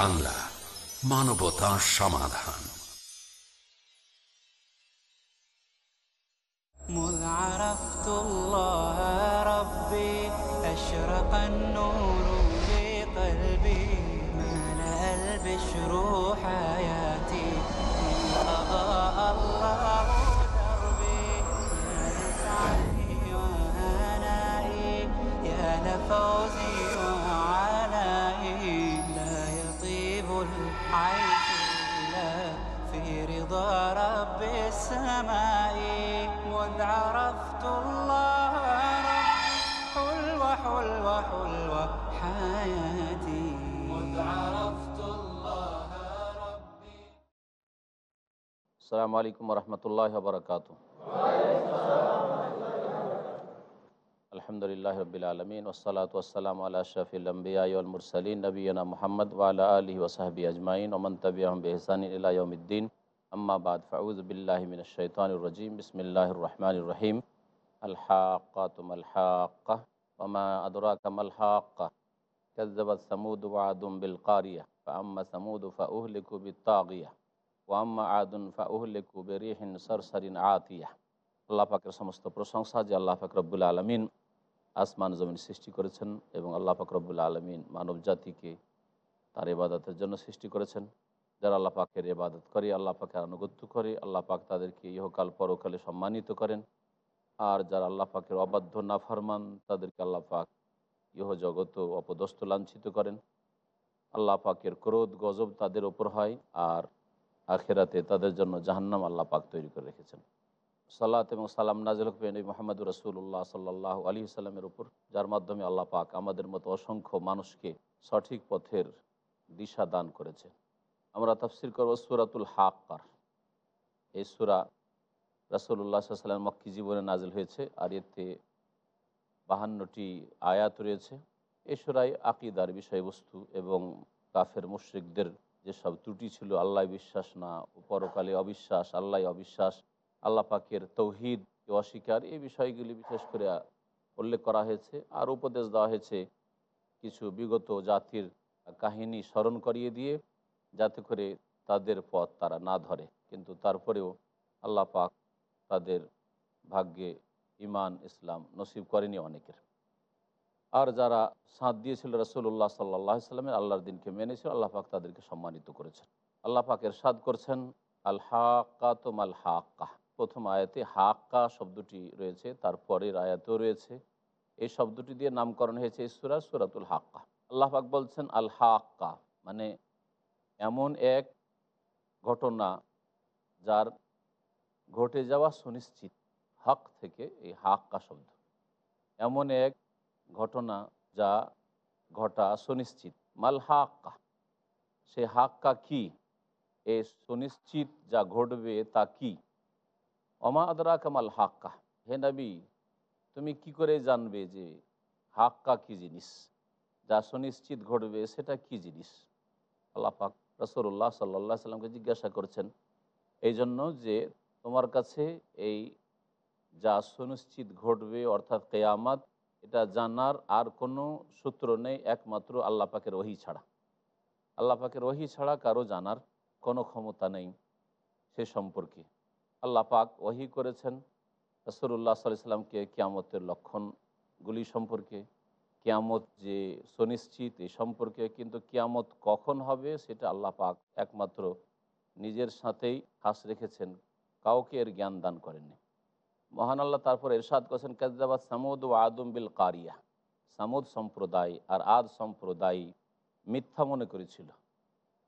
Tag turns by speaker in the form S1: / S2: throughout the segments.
S1: বাংলা মানবতা সমাধান
S2: مذ عرفت الله ربي أشرق النور في قلبي ملأ البشر حياتي رضا رب السماء مذ عرفت الله حلوة حلوة حلوة حياتي. مذ عرفت الله ربي.
S3: السلام عليكم ورحمة الله وبركاته. الحمد لله رب العالمين والصلاة والسلام على أشرف الأنبياء والمرسلين نبينا محمد وعلى آله وصحبه أجمعين ومن تبعهم بإحسان إلى يوم الدين. أما بعد فأعوذ بالله من الشيطان الرجيم بسم الله الرحمن الرحيم الحاقة ما الحاقة وما أدراك ما الحاقة كذبت ثمود وعد بالقارية فأما ثمود فأهلكوا بالطاغية ওয়াম্মা আদুন ফা উহলেকু বেরিহিন সরসরিন আতিয়া আল্লাহ পাকের সমস্ত প্রশংসা যে আল্লাহ পাক রব্বুল আলমিন আসমান জমিন সৃষ্টি করেছেন এবং আল্লাহ পাক রব্বুল আলমিন মানব জাতিকে তার ইবাদতের জন্য সৃষ্টি করেছেন যারা আল্লাহ পাকের ইবাদত করে, আল্লাহ পাকের আনুগত্য করে, আল্লাহ পাক তাদেরকে ইহকাল পরকালে সম্মানিত করেন। আর যারা আল্লাহ পাকের অবাধ্য না ফরমান তাদেরকে আল্লাহ পাক ইহ জগত অপদস্থ লাঞ্ছিত করেন। আল্লাহ পাকের ক্রোধ, গজব তাদের ওপর হয় আর আখেরাতে তাদের জন্য জাহান্নাম আল্লাহ পাক তৈরি করে রেখেছেন। সাল্লাত এবং সালাম নাজিল হুফেন মোহাম্মদ রসুল্লাহ সাল্লাহ আলী সাল্লামের উপর, যার মাধ্যমে আল্লাহ পাক আমাদের মতো অসংখ্য মানুষকে সঠিক পথের দিশা দান করেছে। আমরা তফসির করব সুরাতুল হাক্কার। এই সুরা রসুল্লাহ সাল্লাম মক্কি জীবনে নাজিল হয়েছে আর এতে বাহান্নটি আয়াত রয়েছে। এই সুরাই আকিদার বিষয়বস্তু এবং কাফের মুশ্রিকদের যেসব ত্রুটি ছিল আল্লাহ বিশ্বাস না পরকালে অবিশ্বাস আল্লাহ অবিশ্বাস, আল্লাহ পাকের তৌহিদ অস্বীকার, এই বিষয়গুলি বিশেষ করে উল্লেখ করা হয়েছে আর উপদেশ দেওয়া হয়েছে কিছু বিগত জাতির কাহিনী স্মরণ করিয়ে দিয়ে যাতে করে তাদের পথ তারা না ধরে। কিন্তু তারপরেও আল্লাহ পাক তাদের ভাগ্যে ইমান ইসলাম নসিব করেনি অনেকের। আর যারা সাঁত দিয়েছিল রসুল্লাহ সাল্লাহ সাল্লামের আল্লাহর দিনকে মেনেছিল আল্লাহ পাক তাদেরকে সম্মানিত করেছেন। আল্লাহ পাক এরশাদ করছেন আল হাক্কা তোম আল হাক্কা। প্রথম আয়াতে হাক্কা শব্দটি রয়েছে, তারপরের আয়াতেও রয়েছে। এই শব্দটি দিয়ে নামকরণ হয়েছে এই সুরা, সুরাতুল হাক্কা। আল্লাহ পাক বলছেন আল হাক্কা মানে এমন এক ঘটনা যার ঘটে যাওয়া সুনিশ্চিত হক থেকে এই হাক্কা শব্দ। এমন এক ঘটনা যা ঘটা সুনিশ্চিত। মাল হাক্কা সে হাক্কা কি এ সুনিশ্চিত যা ঘটবে তা কি? অমা আদরা কামাল হাক্কা হে নবী, তুমি কি করে জানবে যে হাক্কা কি জিনিস? যা সুনিশ্চিত ঘটবে সেটা কি জিনিস? আল্লাহ পাক রসুল্লাহ সাল্লাহ সাল্লামকে জিজ্ঞাসা করছেন এই জন্য যে তোমার কাছে এই যা সুনিশ্চিত ঘটবে, অর্থাৎ কেয়ামাত, এটা জানার আর কোনো সূত্র নেই, একমাত্র আল্লাহ পাকের ওহি ছাড়া। আল্লাহ পাকের ওহি ছাড়া কারও জানার কোনো ক্ষমতা নেই সে সম্পর্কে। আল্লাহ পাক ওহি করেছেন রসুল্লাহ সাল্লামকে কিয়ামতের লক্ষণগুলি সম্পর্কে। কিয়ামত যে সুনিশ্চিত, এ সম্পর্কে কিন্তু কিয়ামত কখন হবে সেটা আল্লাহ পাক একমাত্র নিজের সাথেই খাস রেখেছেন, কাউকে এর জ্ঞান দান করেননি। মহান আল্লাহ তারপর এরশাদ করেছেন কাজাবাদ সামুদ ও আদম বিল কারিয়া। সামুদ সম্প্রদায় আর আদ সম্প্রদায় মিথ্যা মনে করেছিল,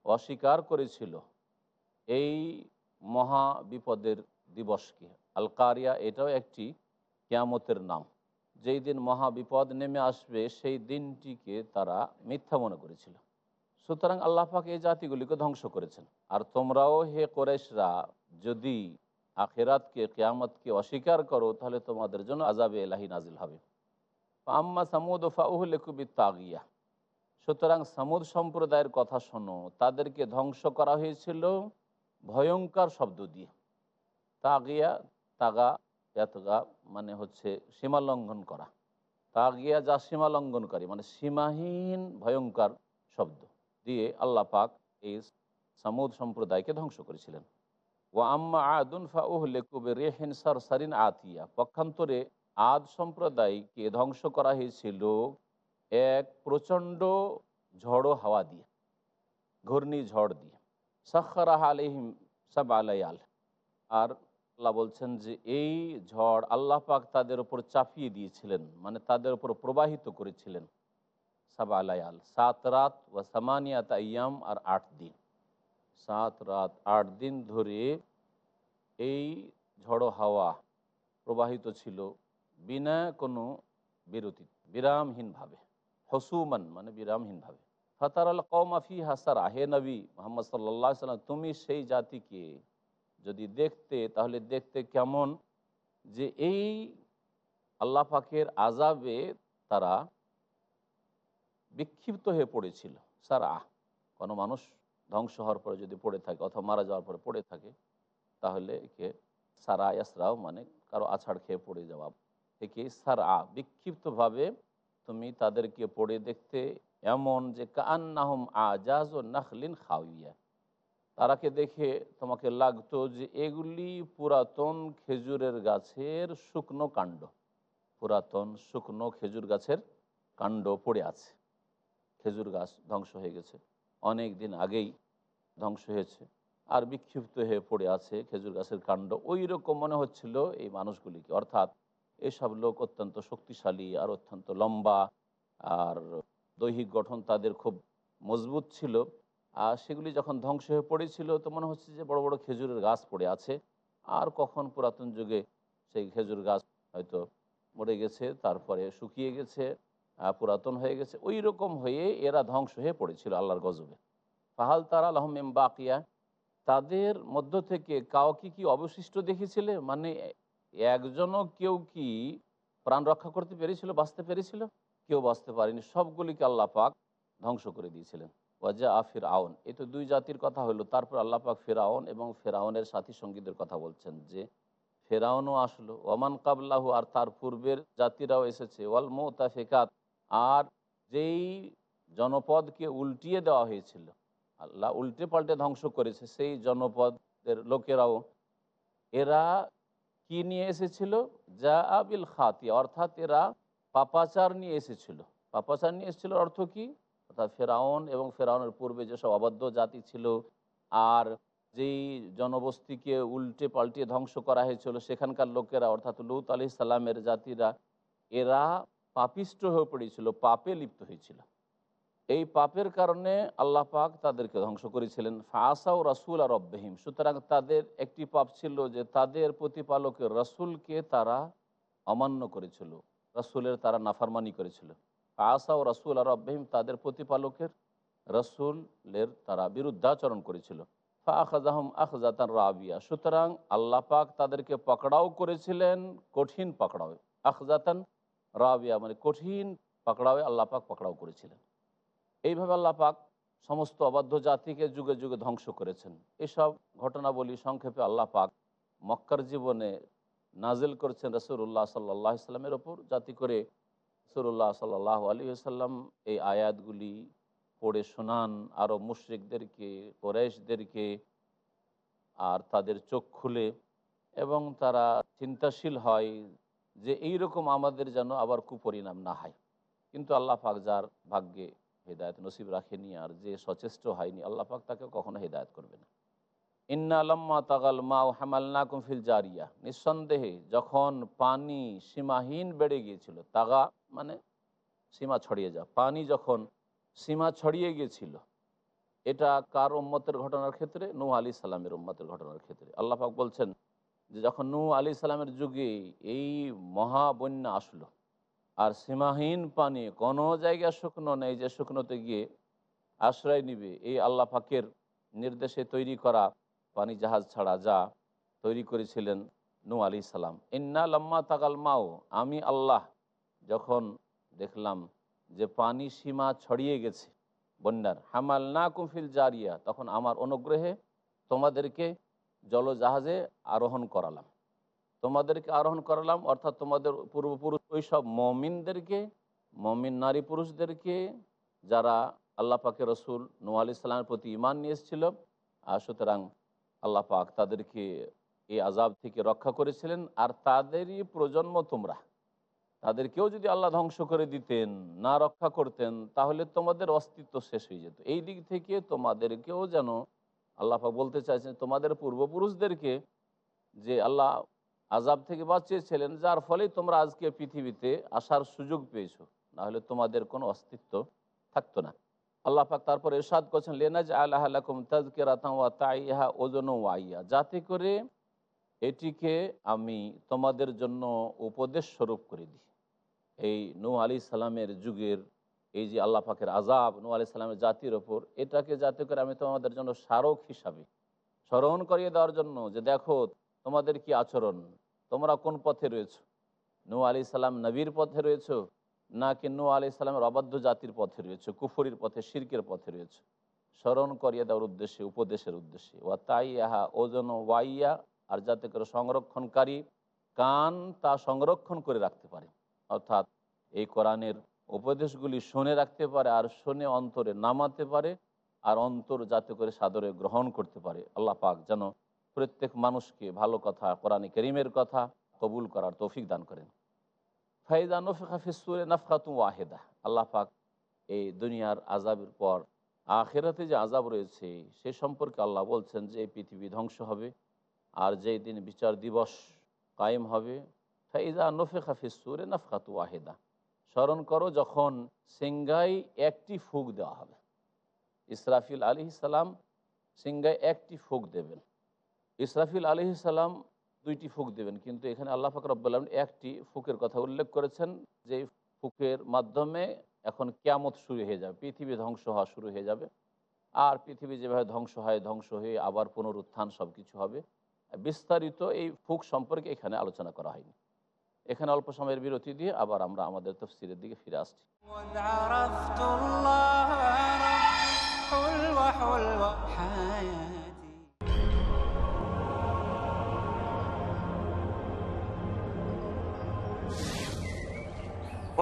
S3: অস্বীকার করেছিল এই মহা বিপদের দিবসকে। আল কারিয়া এটাও একটি কেয়ামতের নাম। যেই দিন মহা বিপদ নেমে আসবে, সেই দিনটিকে তারা মিথ্যা মনে করেছিল। সুতরাং আল্লাহ পাক এই জাতিগুলিকে ধ্বংস করেছেন। আর তোমরাও হে কোরেশরা, যদি আখেরাতকে, কেয়ামতকে অস্বীকার করো, তাহলে তোমাদের জন্য আজাবে এলাহি নাজিল হবে। আম্মা সামুদ ফাউহলেকুবি তাগিয়া সুতরাং সামুদ সম্প্রদায়ের কথা শোনো, তাদেরকে ধ্বংস করা হয়েছিল ভয়ঙ্কর শব্দ দিয়ে। তাগিয়া, তাগা ইয়াতগা মানে হচ্ছে সীমা লঙ্ঘন করা। তাগিয়া যা সীমা লঙ্ঘনকারী মানে সীমাহীন ভয়ঙ্কর শব্দ দিয়ে আল্লাহ পাক এই সামুদ সম্প্রদায়কে ধ্বংস করেছিলেন। ও আম্মা আদুন ফাউহলেকুবে রেহেন সার সারিন আতিয়া। পক্ষান্তরে আদ সম্প্রদায়কে ধ্বংস করা হয়েছিল এক প্রচণ্ড ঝড়ো হাওয়া দিয়ে ঘূর্ণি ঝড় দিয়ে। সাক্ষারাহ আলহিম সাব আলাইয়াল আর আল্লাহ বলছেন যে এই ঝড় আল্লাহ পাক তাদের উপর চাপিয়ে দিয়েছিলেন মানে তাদের উপর প্রবাহিত করেছিলেন। সাবা আলায়াল, সাত রাত ও সামানিয়াত আয়াম আর আট দিন। সাত রাত, আট দিন ধরে এই ঝড়ো হাওয়া প্রবাহিত ছিল বিনা কোনো বিরতি, বিরামহীনভাবে, হসুমান মানে বিরামহীনভাবে। ফাতার আল কৌমাফি হাসার আহে নবী মোহাম্মদ সাল্লাহ সাল্লাম তুমি সেই জাতিকে যদি দেখতে, তাহলে দেখতে কেমন যে এই আল্লাহ পাকের আজাবে তারা বিক্ষিপ্ত হয়ে পড়েছিল। সারা, কোনো মানুষ ধ্বংস হওয়ার পরে যদি পড়ে থাকে অথবা মারা যাওয়ার পরে পড়ে থাকে, তাহলে একে সারা ইয়াসরাও মানে কারও আছাড় খেয়ে পড়ে যাওয়া। থেকে সারা, বিক্ষিপ্তভাবে তুমি তাদেরকে পড়ে দেখতে এমন যে কান্নাহম আজাজ ও নাখলিন খাওয়িয়া। তারাকে দেখে তোমাকে লাগতো যে এগুলি পুরাতন খেজুরের গাছের শুকনো কাণ্ড। পুরাতন শুকনো খেজুর গাছের কাণ্ড পড়ে আছে। খেজুর গাছ ধ্বংস হয়ে গেছে। অনেক দিন আগেই ধ্বংস হয়েছে। আর বিক্ষিপ্ত হয়ে পড়ে আছে খেজুর গাছের কাণ্ড। ওই রকম মনে হচ্ছিল এই মানুষগুলিকে। অর্থাৎ এসব লোক অত্যন্ত শক্তিশালী আর অত্যন্ত লম্বা। আর দৈহিক গঠন তাদের খুব মজবুত ছিল। সেগুলি যখন ধ্বংস হয়ে পড়েছিল, তো মনে হচ্ছে যে বড় বড় খেজুরের গাছ পড়ে আছে। আর কখন পুরাতন যুগে সেই খেজুর গাছ হয়তো মরে গেছে, তারপরে শুকিয়ে গেছে পুরাতন হয়ে গেছে, ওই রকম হয়ে এরা ধ্বংস হয়ে পড়েছিল আল্লাহর গজবে। ফাহাল তারা আলহমেম বাকিয়া, তাদের মধ্য থেকে কাউকে কি অবশিষ্ট দেখেছিলে? মানে একজনও কেউ কি প্রাণ রক্ষা করতে পেরেছিল, বাঁচতে পেরেছিল? কেউ বাঁচতে পারেনি, সবগুলিকে আল্লাহ পাক ধ্বংস করে দিয়েছিলেন। ওয়াজা আ ফেরাউন এই তো দুই জাতির কথা হলো তারপর আল্লাহ পাক ফেরাউন এবং ফেরাউনের সাথী সঙ্গীদের কথা বলছেন যে ফেরাউনও আসলো। ওমান কাবলাহু আর তার পূর্বের জাতিরাও এসেছে। ওয়াল মোতাফেকাত। আর যেই জনপদকে উল্টিয়ে দেওয়া হয়েছিল, আল্লাহ উল্টে পাল্টে ধ্বংস করেছে, সেই জনপদের লোকেরাও, এরা কি নিয়ে এসেছিল? যা আবিল খাতি অর্থাৎ এরা পাপাচার নিয়ে এসেছিল। পাপাচার নিয়ে এসেছিল অর্থ কি? অর্থাৎ ফেরাউন এবং ফেরাউনের পূর্বে যেসব অবাধ্য জাতি ছিল আর যেই জনবস্তিকে উল্টে পাল্টে ধ্বংস করা হয়েছিল, সেখানকার লোকেরা, অর্থাৎ লুত আলি সাল্লামের জাতিরা, এরা পাপিষ্ট হয়ে পড়েছিল, পাপে লিপ্ত হয়েছিল। এই পাপের কারণে আল্লাহ পাক তাদেরকে ধ্বংস করেছিলেন। ফাঁসাও রাসুল আর রব্বাহিম, সুতরাং তাদের একটি পাপ ছিল যে তাদের প্রতিপালকের রসুলকে তারা অমান্য করেছিল, রসুলের তারা নাফারমানি করেছিল। ফাঁসাও রাসুল আর রব্বাহিম তাদের প্রতিপালকের রসুলের তারা বিরুদ্ধাচরণ করেছিল। ফাখাজাহম আখজাতান রাবিয়া। সুতরাং আল্লাহ পাক তাদেরকে পকড়াও করেছিলেন কঠিন পকড়াও আখজাতান রাবিয়া মানে কঠিন পাকড়াওয়ে আল্লাহ পাক পাকড়াও করেছিলেন। এইভাবে আল্লাহ পাক সমস্ত অবাধ্য জাতিকে যুগে যুগে ধ্বংস করেছেন। এসব ঘটনাবলী সংক্ষেপে আল্লাহ পাক মক্কার জীবনে নাজিল করেছেন রসুল্লাহ সাল্লাহ ইসলামের ওপর। জাতি করে রসুল্লাহ সাল্লাহ আলী সাল্লাম এই আয়াতগুলি পড়ে শোনান আরও মুশ্রিকদেরকে কোরেশদেরকে আর তাদের চোখ খুলে এবং তারা চিন্তাশীল হয় যে এই রকম আমাদের যেন আবার কুপরিণাম না হয়। কিন্তু আল্লাহ পাক যার ভাগ্যে হেদায়ত নসিব রাখেনি আর যে সচেষ্ট হয়নি, আল্লাহ পাক তাকে কখনো হেদায়ত করবে না। ইন্না আলাম্মা তাগাল মা ও হামালনা কুমফিল জারিয়া। নিঃসন্দেহে যখন পানি সীমাহীন বেড়ে গিয়েছিল, তাগা মানে সীমা ছড়িয়ে যা পানি যখন সীমা ছড়িয়ে গিয়েছিল, এটা কার উম্মতের ঘটনার ক্ষেত্রে? নূ আলী সালামের উম্মতের ঘটনার ক্ষেত্রে। আল্লাহ পাক বলছেন যে, যখন নূ আলী সালামের যুগে এই মহাবন্যা আসলো, আর সীমাহীন পানি কোনো জায়গায় শুকনো নেই যে শুকনোতে গিয়ে আশ্রয় নিবে, এই আল্লাহ পাকের নির্দেশে তৈরি করা পানি জাহাজ ছাড়া যা তৈরি করেছিলেন নু আলি সালাম। ইন্না লাম্মা তাকাল মাও আমি আল্লাহ। যখন দেখলাম যে পানি সীমা ছড়িয়ে গেছে বন্যার হামাল না কুফিল জারিয়া, তখন আমার অনুগ্রহে তোমাদেরকে জলজাহাজে আরোহণ করালাম। তোমাদেরকে আরোহণ করালাম, অর্থাৎ তোমাদের পূর্বপুরুষ ওই সব মমিনদেরকে, মমিন নারী পুরুষদেরকে, যারা আল্লাহ পাকের রসুল নু আলি ইসলামের প্রতি ইমান নিয়ে এসেছিল, আর সুতরাং আল্লাহ পাক তাদেরকে এই আজাব থেকে রক্ষা করেছিলেন আর তাদেরই প্রজন্ম তোমরা। তাদেরকেও যদি আল্লাহ ধ্বংস করে দিতেন, না রক্ষা করতেন, তাহলে তোমাদের অস্তিত্ব শেষ হয়ে যেত। এই দিক থেকে তোমাদেরকেও যেন আল্লাহ পাক বলতে চাইছেন, তোমাদের পূর্বপুরুষদেরকে যে আল্লাহ আজাব থেকে বাঁচিয়েছিলেন, যার ফলে তোমরা আজকে পৃথিবীতে আসার সুযোগ পেয়েছ। না হলে তোমাদের কোনো অস্তিত্ব থাকতো না। আল্লাহ পাক তারপর এরশাদ করছেন লেনাজ আল্লাহ আলাকুম ওয়া তাইহা ওজন ওয়াইয়া যাতে করে এটিকে আমি তোমাদের জন্য উপদেশ স্বরূপ করে দিই। এই নূ আলি সালামের যুগের, এই যে আল্লাহ পাকের আজাব নূ আলি সালামের জাতির ওপর, এটাকে যাতে করে আমি তোমাদের জন্য স্মারক হিসাবে স্মরণ করিয়ে দেওয়ার জন্য যে দেখো তোমাদের কি আচরণ, তোমরা কোন পথে রয়েছো? নূ আলি সালাম নবীর পথে রয়েছো? নাকি নূ আলি ইসলামের অবাধ্য জাতির পথে রয়েছে, কুফরির পথে, শির্কের পথে রয়েছে। স্মরণ করিয়ে দেওয়ার উদ্দেশ্যে, উপদেশের উদ্দেশ্যে। ওয়া তাই আহা ওজন ওয়াইয়া, আর যাতে করে সংরক্ষণকারী কান তা সংরক্ষণ করে রাখতে পারে। অর্থাৎ এই কোরআনের উপদেশগুলি শুনে রাখতে পারে, আর শুনে অন্তরে নামাতে পারে, আর অন্তর যাতে করে সাদরে গ্রহণ করতে পারে। আল্লাহ পাক যেন প্রত্যেক মানুষকে ভালো কথা, কোরআনে করিমের কথা কবুল করার তৌফিক দান করেন। ফাইদা নফিকা ফিসুরে নাফকাতু ওয়াহেদা আল্লাহ পাক এই দুনিয়ার আজাবের পর, আখেরাতে যে আজাব রয়েছে, সে সম্পর্কে আল্লাহ বলছেন যে এই পৃথিবী ধ্বংস হবে আর যেই দিন বিচার দিবস কায়েম হবে ফাইদা নফেখা ফিসুরে নাফকাতু ওয়াহেদা স্মরণ করো যখন সিংগাই একটি ফুক দেওয়া হবে। ইসরাফিল আলি সালাম সিংগায় একটি ফুক দেবেন। ইসরাফিল আলি সালাম দুইটি ফুক দেবেন কিন্তু এখানে আল্লাহ ফাকর রব্বুল্লাহ একটি ফুকের কথা উল্লেখ করেছেন যে ফুকের মাধ্যমে এখন কেয়ামত শুরু হয়ে যাবে পৃথিবী ধ্বংস হওয়া শুরু হয়ে যাবে আর পৃথিবী যেভাবে ধ্বংস হয় ধ্বংস হয়ে আবার পুনরুত্থান সব কিছু হবে বিস্তারিত এই ফুক সম্পর্কে এখানে আলোচনা করা হয়নি এখানে অল্প সময়ের বিরতি দিয়ে আবার আমরা আমাদের তফসিরের দিকে ফিরে আসছি
S2: وإذ عرفت الله رب حلوة حلوة حياتي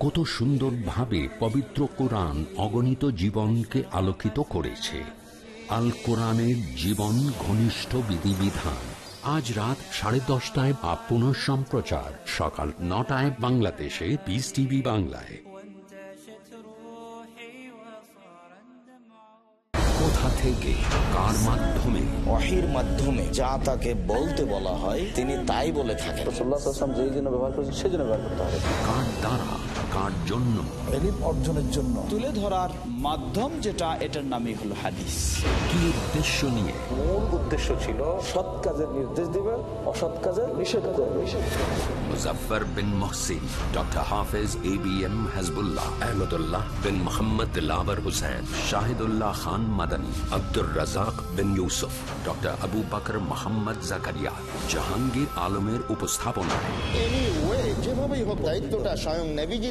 S1: কত সুন্দরভাবে পবিত্র কোরআন অগণিত জীবনকে আলোকিত করেছে। আল কোরআনের জীবন ঘনিষ্ঠ বিধিবিধান। আজ রাত সাড়ে দশটায় বা পুনঃ সম্প্রচার। সকাল নটায় বাংলাদেশে পিস টিভি বাংলায়। কোথা থেকে কার মাধ্যমে?
S4: অহির মাধ্যমে যা তাকে বলতে বলা হয় তিনি তাই বলে থাকেন।
S3: ব্যবহার করছেন সেজন্য ব্যবহার করতে হবে।
S1: কার দ্বারা? কার জন্য।
S5: এলিম অর্জনের জন্য। তুলে ধরার মাধ্যম যেটা এটার নামই হলো হাদিস।
S1: কি উদ্দেশ্য নিয়ে?
S6: মূল উদ্দেশ্য ছিল সৎ কাজের নির্দেশ দিবে অসৎ কাজের নিষেধ করবে
S1: Muzaffar bin Mohsin doctor Hafez A B M Hazbullah Ahmadullah bin Mohammad lover Hussain Shahidullah Khan Madani Abdur Razzak bin Yusuf doctor Abu Bakr Mohammad Zakaria Jahangir আলমের উপস্থাপনায়
S4: Anyway, যেভাবেই হোক দায়িত্বটা স্বয়ং নেভিজি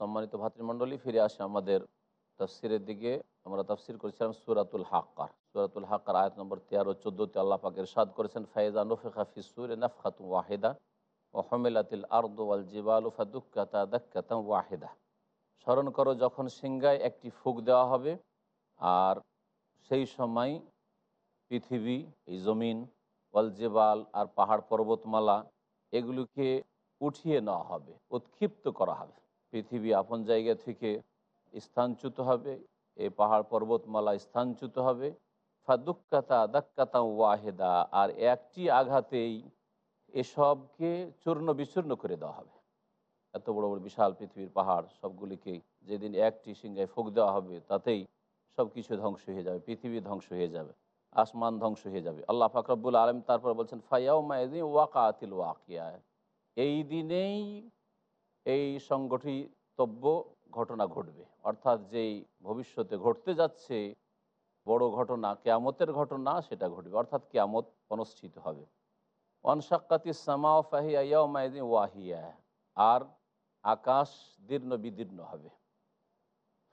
S3: সম্মানিত ভাতৃমণ্ডলী, ফিরে আসে আমাদের তফসিরের দিকে। আমরা তফসির করেছিলাম সুরাতুল হাক্কার। সুরাতুল হাক্কার আয়াত নম্বর তেরো চোদ্দোতে আল্লাহ পাকের সাদ করেছেন ফায়জা নফিকা ফিসুর নফখাতুম ওয়াহিদা ও হমিলাতিল আর্দ ওয়াল জিবাল ফাদুক্কাতা দাক্কাতাম ওয়াহিদা। স্মরণ করো, যখন সিংগায় একটি ফুক দেওয়া হবে, আর সেই সময় পৃথিবী, এই জমিন ওয়াল জেবাল আর পাহাড় পর্বতমালা, এগুলিকে উঠিয়ে নেওয়া হবে, উৎক্ষিপ্ত করা হবে। পৃথিবী আপন জায়গা থেকে স্থানচ্যুত হবে এই পাহাড় পর্বতমালা স্থানচ্যুত হবে। ফাদুক্কাতা দাক্কাতা ওয়াহেদা, আর একটি আঘাতেই এসবকে চূর্ণ বিচূর্ণ করে দেওয়া হবে। এত বড় বড় বিশাল পৃথিবীর পাহাড়, সবগুলিকে যেদিন একটি সিংহায় ফুক দেওয়া হবে, তাতেই সব কিছু ধ্বংস হয়ে যাবে, পৃথিবী ধ্বংস হয়ে যাবে, আসমান ধ্বংস হয়ে যাবে। আল্লাহ ফাকরাবুল আলম তারপর বলছেন ফায়াও মায়দিন ওয়াকা আতিল ওয়াকিয়া, এই দিনেই এই সংগঠিতব্য ঘটনা ঘটবে। অর্থাৎ যেই ভবিষ্যতে ঘটতে যাচ্ছে, বড় ঘটনা, কেয়ামতের ঘটনা সেটা ঘটবে। অর্থাৎ কেয়ামত অনুষ্ঠিত হবে। অনসাক্কাতি সামা ফাহিয়া মায়দিন ওয়াহিয়া, আর আকাশ দীর্ণ বিদীর্ণ হবে।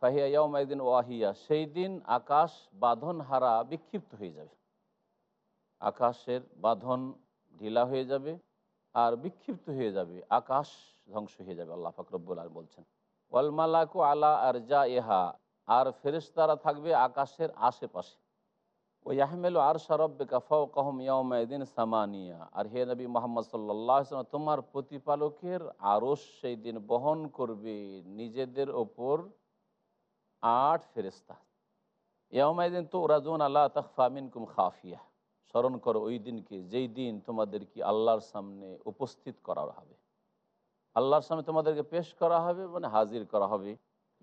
S3: ফাহিয়া ইয়াউমাইদিন ওয়াহিয়া, সেই দিন আকাশ বাঁধন হারা বিক্ষিপ্ত হয়ে যাবে। আকাশের বাঁধন ঢিলা হয়ে যাবে আর বিক্ষিপ্ত হয়ে যাবে, আকাশ ধ্বংস হয়ে যাবে, আল্লাহ ফাকরবুল আর বলছেন। ওয়াল মালাকু আলা আর যা এহা আর ফেরেশতারা থাকবে আকাশের আশেপাশে। ওই আহমেল আর সরব্বে কাফাও কহম ইয়াউমাইদিন সামানিয়া। আর হে নবী মোহাম্মদ সাল্লাহ তোমার প্রতিপালকের আরস সেই দিন বহন করবে নিজেদের ওপর আট ফেরেস্তা ইয়ামাইদিন তো রাজুন আল্লাহ তখফা মিনকুম খাফিয়া। স্মরণ করো ওই দিনকে, যেই দিন তোমাদেরকে আল্লাহর সামনে উপস্থিত করা হবে। আল্লাহর সামনে তোমাদেরকে পেশ করা হবে মানে হাজির করা হবে।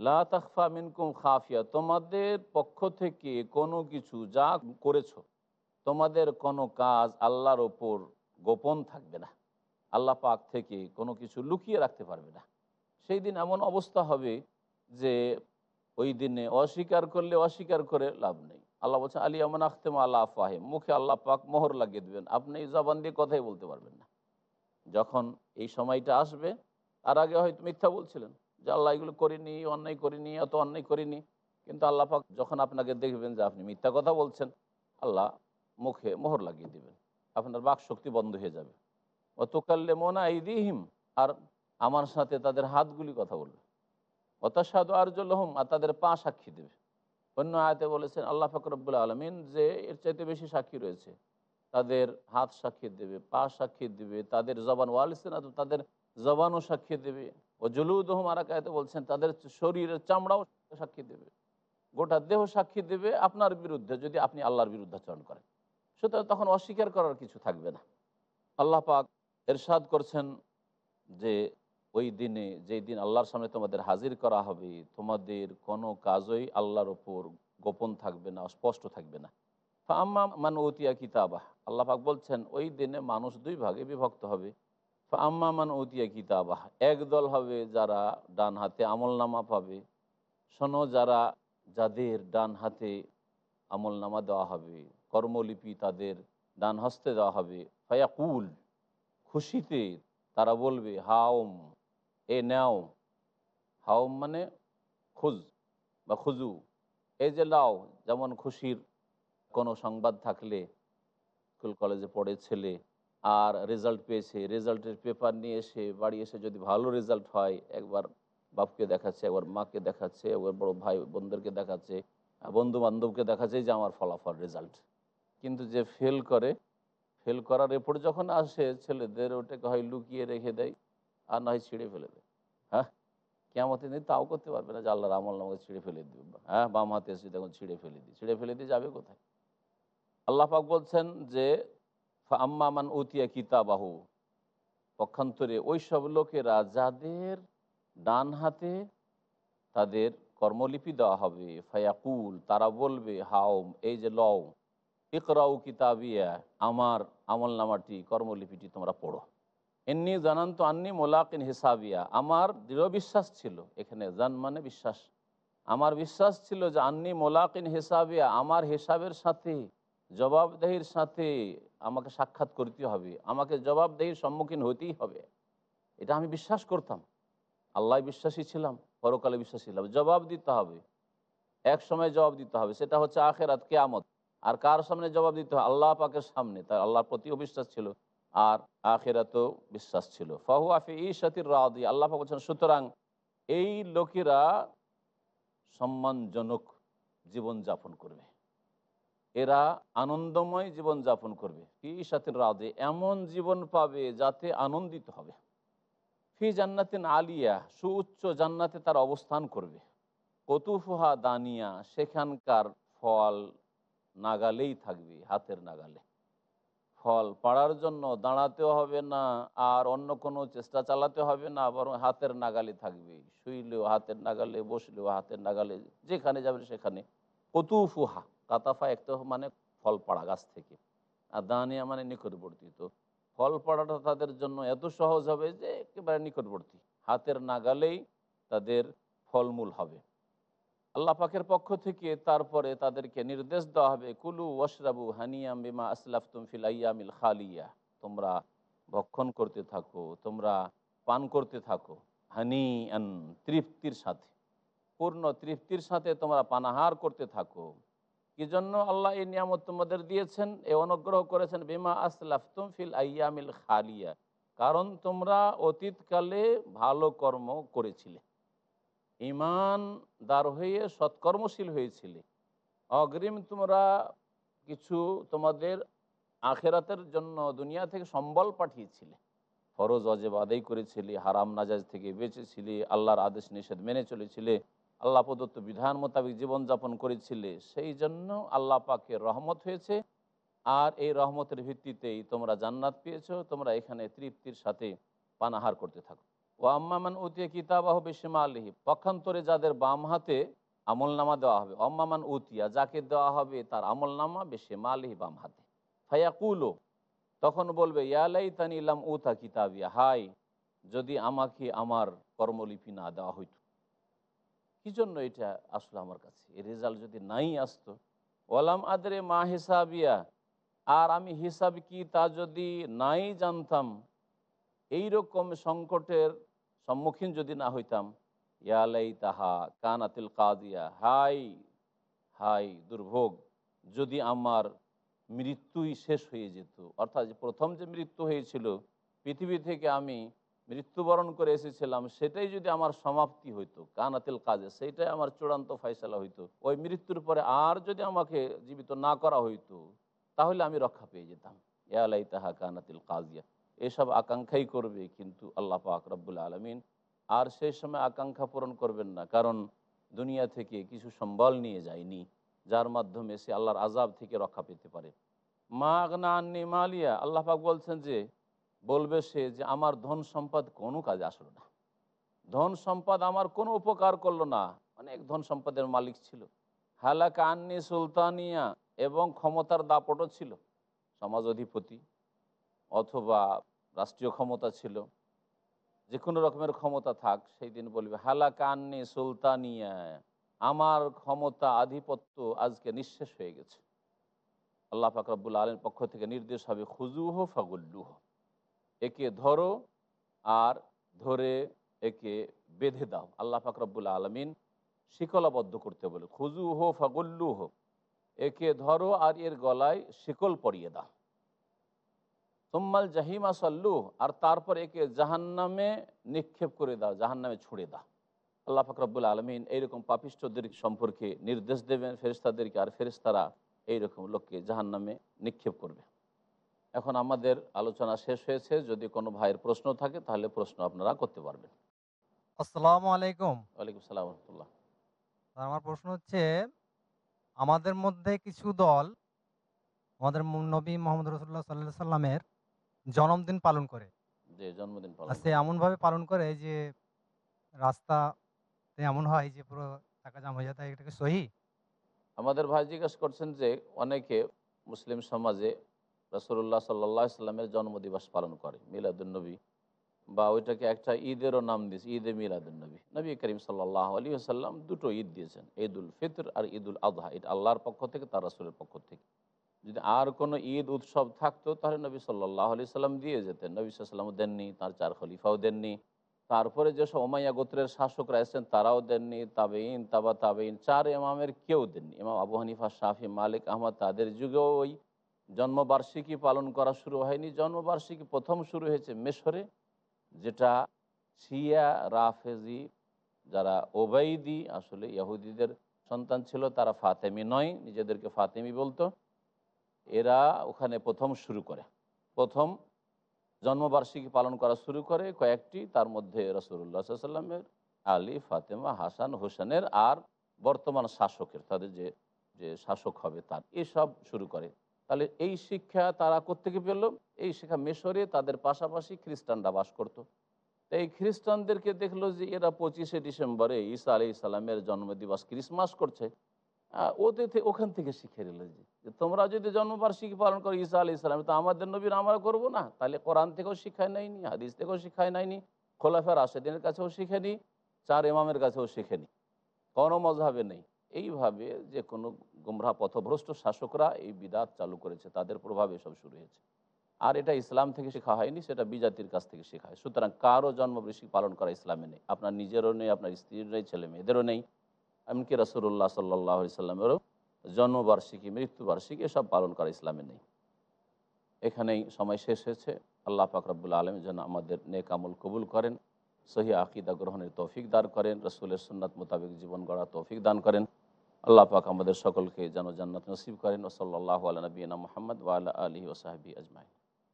S3: লা তখফা মিনকুম খাফিয়া, তোমাদের পক্ষ থেকে কোনো কিছু যা করেছ, তোমাদের কোনো কাজ আল্লাহর ওপর গোপন থাকবে না। আল্লাহ পাক থেকে কোনো কিছু লুকিয়ে রাখতে পারবে না। সেই দিন এমন অবস্থা হবে যে ওই দিনে অস্বীকার করলে অস্বীকার করে লাভ নেই। আল্লাহ বলছেন আলী আমন আখতেম আল্লাহ ফাহিম মুখে আল্লাহ পাক মোহর লাগিয়ে দেবেন। আপনি জবান দিয়ে কথাই বলতে পারবেন না। যখন এই সময়টা আসবে আর আগে হয়তো মিথ্যা বলছিলেন যে, আল্লাহ এগুলো করিনি, অন্যায় করিনি, এত অন্যায় করিনি। কিন্তু আল্লাহ পাক যখন আপনাকে দেখবেন যে, আপনি মিথ্যা কথা বলছেন, আল্লাহ মুখে মোহর লাগিয়ে দেবেন। আপনার বাক শক্তি বন্ধ হয়ে যাবে। অতকাল্লে মোনা ইদিহিম আর আমার সাথে তাদের হাতগুলি কথা বলবে। অতাসাদ আরজুল্লাহম আর তাদের পা সাক্ষী দেবে। অন্য আয়তে বলেছেন, আল্লাহ ফকরবুল্লা আলমিন যে এর চাইতে বেশি সাক্ষী রয়েছে, তাদের হাত সাক্ষী দেবে, পা সাক্ষী দেবে, তাদের জবান ওয়ালিসেন তাদের জবানও সাক্ষী দেবে। ও জলুদহম আর আয়তে বলছেন, তাদের শরীরের চামড়াও সাক্ষী দেবে। গোটা দেহ সাক্ষী দেবে আপনার বিরুদ্ধে, যদি আপনি আল্লাহর বিরুদ্ধাচরণ করেন। সুতরাং তখন অস্বীকার করার কিছু থাকবে না। আল্লাহ পাক এরশাদ করছেন যে ওই দিনে যেই দিন আল্লাহর সামনে তোমাদের হাজির করা হবে, তোমাদের কোনো কাজই আল্লাহর ওপর গোপন থাকবে না স্পষ্ট থাকবে না। আম্মা মান ওতিয়া কিতাবাহ, আল্লাহ পাক বলছেন, ওই দিনে মানুষ দুই ভাগে বিভক্ত হবে। আম্মা মান ওতিয়া কিতাবাহ, এক দল হবে যারা ডান হাতে আমল নামা পাবে। শোনো, যারা, যাদের ডান হাতে আমল নামা দেওয়া হবে, কর্মলিপি তাদের ডান হস্তে দেওয়া হবে। ফায়াকুল, খুশিতে তারা বলবে, হাওম এ নাও, হাও মানে খুজ বা খুজু। এই যে লাও, যেমন খুশির কোনো সংবাদ থাকলে, স্কুল কলেজে পড়ে ছেলে আর রেজাল্ট পেয়েছে রেজাল্টের পেপার নিয়ে এসে, বাড়ি এসে যদি ভালো রেজাল্ট হয়, একবার বাপকে দেখাচ্ছে, একবার মাকে দেখাচ্ছে, একবার বড় ভাই বোনদেরকে দেখাচ্ছে বন্ধু বান্ধবকে দেখাচ্ছে যে আমার ফলাফল রেজাল্ট কিন্তু যে ফেল করে ফেল করার রিপোর্ট যখন আসে, ছেলেদের ওটাকে হয় লুকিয়ে রেখে দেয়। আর না হয় ছিঁড়ে ফেলে দেয়। হ্যাঁ? কেমতে নেই তাও করতে পারবে না যে আল্লাহর আমল নামকে ছিঁড়ে ফেলে দিবে। হ্যাঁ? বাম হাতে এসে তখন ছিঁড়ে ফেলে দিই ছিঁড়ে ফেলে দিয়ে যাবে কোথায়? আল্লাহ পাক বলছেন যে আম্মা আম্মামান উতিয়া কিতাবাহু। পক্ষান্তরে ওই সব লোকেরা যাদের ডান হাতে তাদের কর্মলিপি দেওয়া হবে, ফায়াকুল, তারা বলবে হাওম এই যে লও, ইকরাউ কিতাবিয়া, আমার আমল নামাটি, কর্মলিপিটি তোমরা পড়ো। এমনি জানান্ত আন্নি মোলাকিন হিসাবিয়া। আমার দৃঢ় বিশ্বাস ছিল, এখানে জান মানে বিশ্বাস। আমার বিশ্বাস ছিল যে আন্নি মোলাকিন হিসাবিয়া আমার হিসাবের সাথে, জবাবদেহির সাথে আমাকে সাক্ষাৎ করতে হবে। আমাকে জবাবদেহির সম্মুখীন হতেই হবে। এটা আমি বিশ্বাস করতাম। আল্লাহ বিশ্বাসী ছিলাম, পরকালে বিশ্বাসী ছিলাম। জবাব দিতে হবে। এক সময় জবাব দিতে হবে। সেটা হচ্ছে আখেরাত, কেয়ামত। আর কার সামনে জবাব দিতে হবে? আল্লাহ পাকের সামনে। তার আল্লাহর প্রতিও বিশ্বাস ছিল। আর আখেরাতেও বিশ্বাস ছিল। ফাহু আফি ঈশাতির রাদি, আল্লাহ বলছেন, সুতরাং এই লোকেরা সম্মানজনক জীবনযাপন করবে। এরা আনন্দময় জীবন যাপন করবে। ফি সাথের রাজে এমন জীবন পাবে যাতে আনন্দিত হবে। ফি জান্নাতিন আলিয়া, সুউচ্চ জান্নাতে তার অবস্থান করবে। কতুফুহা দানিয়া, সেখানকার ফল নাগালেই থাকবে, হাতের নাগালে। ফল, পাড়ার জন্য দাঁড়াতেও হবে না, আর অন্য কোনো চেষ্টা চালাতে হবে না, বরং হাতের নাগালে থাকবে। শুইলেও হাতের নাগালে, বসলেও হাতের নাগালে, যেখানে যাবে সেখানে। কতুফুহা, কাতাফা একটা মানে ফল পাড়া গাছ থেকে। আর দানিয়া মানে নিকটবর্তী তো। ফল পাড়াটা তাদের জন্য এত সহজ হবে যে একেবারে নিকটবর্তী। হাতের নাগালেই তাদের ফলমূল হবে। আল্লাহ পাকের পক্ষ থেকে তারপরে তাদেরকে নির্দেশ দেওয়া হবে, কুলু ওয়াশরাবু হানিয়াম বিমা আসলাফতুম ফিল আইয়ামিল খালিয়া। তোমরা ভক্ষণ করতে থাকো, তোমরা পান করতে থাকো হানি আন তৃপ্তির সাথে। পূর্ণ তৃপ্তির সাথে তোমরা পানাহার করতে থাকো। কি জন্য আল্লাহ এই নিয়ামত তোমাদের দিয়েছেন, এ অনুগ্রহ করেছেন, বিমা আসলাফতুম ফিল আইয়ামিল খালিয়া। কারণ তোমরা অতীতকালে ভালো কর্ম করেছিলে। ইমানদার হয়ে সৎকর্মশীল হয়েছিলে। অগ্রিম তোমরা কিছু তোমাদের আখেরাতের জন্য দুনিয়া থেকে সম্বল পাঠিয়েছিলে। ফরজ অজেব আদায় করেছিলে, হারাম নাজাজ থেকে বেঁচেছিলে, আল্লাহর আদেশ নিষেধ মেনে চলেছিলে, আল্লাহ প্রদত্ত বিধান মোতাবেক জীবনযাপন করেছিলে, সেই জন্য আল্লাহ পাকে রহমত হয়েছে। আর এই রহমতের ভিত্তিতেই তোমরা জান্নাত পেয়েছ, তোমরা এখানে তৃপ্তির সাথে পানাহার করতে থাকো। ও আম্মামান উতিয়া কিতাবাহ বেশিমা আলহি পক্ষান্তরে যাদের বাম হাতে আমলনামা দেওয়া হবে অম্মামান উতিয়া, যাকে দেওয়া হবে তার আমল আমলনামা বেশিমা আলহি বাম হাতে। ফায়াকুলো, তখন বলবে ইয়ালাই তানি ইলাম উতা কিতাবিয়া, হাই, যদি আমাকে আমার কর্মলিপি না দেওয়া হইতো। কি জন্য এটা আসলো আমার কাছে? এই রেজাল্ট যদি নাই আসতো ওলাম আদরে মা হিসাবিয়া, আর আমি হিসাব কি তা যদি নাই জানতাম এই রকম সংকটের সম্মুখীন যদি না হইতাম ইয়ালাই তাহা কানাতিল কাদিয়া, হাই হাই দুর্ভোগ, যদি আমার মৃত্যুই শেষ হয়ে যেত। অর্থাৎ প্রথম যে মৃত্যু হয়েছিল, পৃথিবী থেকে আমি মৃত্যুবরণ করে এসেছিলাম, সেটাই যদি আমার সমাপ্তি হইতো, কানাতিল কাজে সেইটাই আমার চূড়ান্ত ফয়সলা হইতো। ওই মৃত্যুর পরে আর যদি আমাকে জীবিত না করা হইতো, তাহলে আমি রক্ষা পেয়ে যেতাম। ইয়ালাই তাহা কানাতিল কাজিয়া এসব আকাঙ্ক্ষাই করবে কিন্তু আল্লাহ পাক রব্বুল আলমিন। আর সেই সময় আকাঙ্ক্ষা পূরণ করবেন না, কারণ দুনিয়া থেকে কিছু সম্বল নিয়ে যায়নি, যার মাধ্যমে সে আল্লাহর আজাব থেকে রক্ষা পেতে পারে। মা আগনা আন্নি মালিয়া, আল্লাহ পাক বলছেন যে, বলবে সে যে, আমার ধন সম্পদ কোনো কাজে আসলো না। ধন সম্পদ আমার কোনো উপকার করল না। অনেক ধন সম্পদের মালিক ছিল। হালাকা আন্নি সুলতানিয়া এবং ক্ষমতার দাপটও ছিল। সমাজ অধিপতি অথবা রাষ্ট্রীয় ক্ষমতা ছিল যে কোনো রকমের ক্ষমতা থাক, সেই দিন বলবে হালাকা আন্নি সুলতানিয়া, আমার ক্ষমতা আধিপত্য আজকে নিঃশেষ হয়ে গেছে। আল্লাহ ফাকরাবুল আলমের পক্ষ থেকে নির্দেশ হবে খুজুহ ফাগুল্লুহ, একে ধরো আর ধরে একে বেঁধে দাও। আল্লাহ ফাকরাবুল আলমিন শিকলাবদ্ধ করতে বলে খুজু হো ফাগুল্লু হো একে ধরো আর এর গলায় শিকল পরিয়ে দাও। সোম্মাল জাহিমা সল্লু আর তারপর একে জাহান্নামে নিক্ষেপ করে দাও জাহান্নামে ছুড়ে দাও। আল্লাহ ফাকরাবুল আলমিন এইরকম পাপিষ্টদের সম্পর্কে নির্দেশ দেবেন ফেরিস্তাদেরকে আর ফেরিস্তারা এইরকম লোককে জাহান্নামে নিক্ষেপ করবে। এখন আমাদের আলোচনা শেষ হয়েছে যদি কোনো ভাইয়ের প্রশ্ন থাকে তাহলে প্রশ্ন আপনারা করতে পারবেন।
S7: আসসালামু আলাইকুম।
S3: ওয়ালাইকুম সালাম রহমতুল্লাহ
S7: আমার প্রশ্ন হচ্ছে আমাদের মধ্যে কিছু দল আমাদের নবী মোহাম্মদ রসুল্লাহ সাল্লাহ সাল্লামের জন্মদিন পালন করে।
S3: যে জন্মদিন পালন
S7: আর সে এমনভাবে পালন করে যে রাস্তা এমন হয় যে পুরো টাকা জাম হয়ে যায় এটাকে সহি?
S3: আমাদের ভাই জিজ্ঞেস করছেন যে অনেকে মুসলিম সমাজে রসুল্লাহ সাল্লাহ সাল্লামের জন্মদিবস পালন করে মিলাদুলনবী বা ওইটাকে একটা ঈদেরও নাম দিয়েছে ঈদে মিলাদুলনবী নবী। করিম সাল্লাহ আলী আসাল্লাম দুটো ঈদ দিয়েছেন ঈদ উল ফিতর আর ঈদ উল আজহা এটা আল্লাহর পক্ষ থেকে তার রসুলের পক্ষ থেকে। যদি আর কোনো ঈদ উৎসব থাকতো, তাহলে নবী সাল্লাহ আলি সাল্লাম দিয়ে যেতেন। নবী সাল্লামও দেননি, তার চার খলিফাও দেননি। তারপরে যেসব ওমাইয়া গোত্রের শাসকরা এসেছেন, তারাও দেননি। তাবেইন তাবা তাবেইন চার ইমামের কেউ দেননি। ইমাম আবু হানিফা, শাফি, মালিক, আহমদ, তাদের যুগেও ওই জন্মবার্ষিকী পালন করা শুরু হয়নি। জন্মবার্ষিকী প্রথম শুরু হয়েছে মেশরে, যেটা শিয়া, রাফেজি, যারা ওবাইদি, আসলে ইহুদিদের সন্তান ছিল, তারা ফাতেমি নয়। নিজেদেরকে ফাতেমি বলতো। এরা ওখানে প্রথম শুরু করে। প্রথম জন্মবার্ষিকী পালন করা শুরু করে কয়েকটি, তার মধ্যে রসুল্লাহ সাল্লামের আলী, ফাতেমা, হাসান, হোসেনের আর বর্তমান শাসকের, তাদের যে যে শাসক হবে তার, এসব শুরু করে। তাহলে এই শিক্ষা তারা কোত্থেকে পেল? এই শিক্ষা মেশরে তাদের পাশাপাশি খ্রিস্টানরা বাস করত। এই খ্রিস্টানদেরকে দেখল যে এরা পঁচিশে ডিসেম্বরে ঈসা আলি ইসলামের জন্মদিবস ক্রিসমাস করছে। ওদের ওখান থেকে শিখে নিল যে তোমরা যদি জন্মবার্ষিকী পালন করো ঈসা আলি ইসলাম তো আমাদের নবীর আমরা করব না? তাহলে কোরআন থেকেও শিখায় নেয়নি, হাদিস থেকেও শিখায় নেয়নি খোলাফের আশেদিনের কাছেও শিখেনি চার ইমামের কাছেও শিখেনি কোনো মজাবে নেই। এইভাবে যে কোনো গুমরাহ পথভ্রষ্ট শাসকরা এই বিদাত চালু করেছে, তাদের প্রভাবে সব শুরু হয়েছে। আর এটা ইসলাম থেকে শেখা হয়নি, সেটা বিজাতির কাছ থেকে শেখা হয়। সুতরাং কারও জন্মবৃষ্টি পালন করা ইসলামে নেই। আপনার নিজেরও নেই, আপনার স্ত্রীর নেই, ছেলে মেয়েদেরও নেই। এমনকি রসুল্লাহ সাল্লাহ সাল্লামেরও জন্মবার্ষিকী, মৃত্যুবার্ষিকী এসব পালন করা ইসলামে নেই। এখানেই সময় শেষ হয়েছে। আল্লাহ পাক রব্বুল আলম যেন আমাদের নেক আমল কবুল করেন, সহি আকিদা গ্রহণের তৌফিক দান করেন, রসুলের সুন্নাত মোতাবেক জীবন গড়া তৌফিক দান করেন। আল্লাহ পাক আমাদের সকলকে যেন জান্নাত নসিব করেন। ওসল্লাহ আল্লাহ নবীনা মোহাম্মদ ওয়াল আলহি ওসাহাবি আজমাই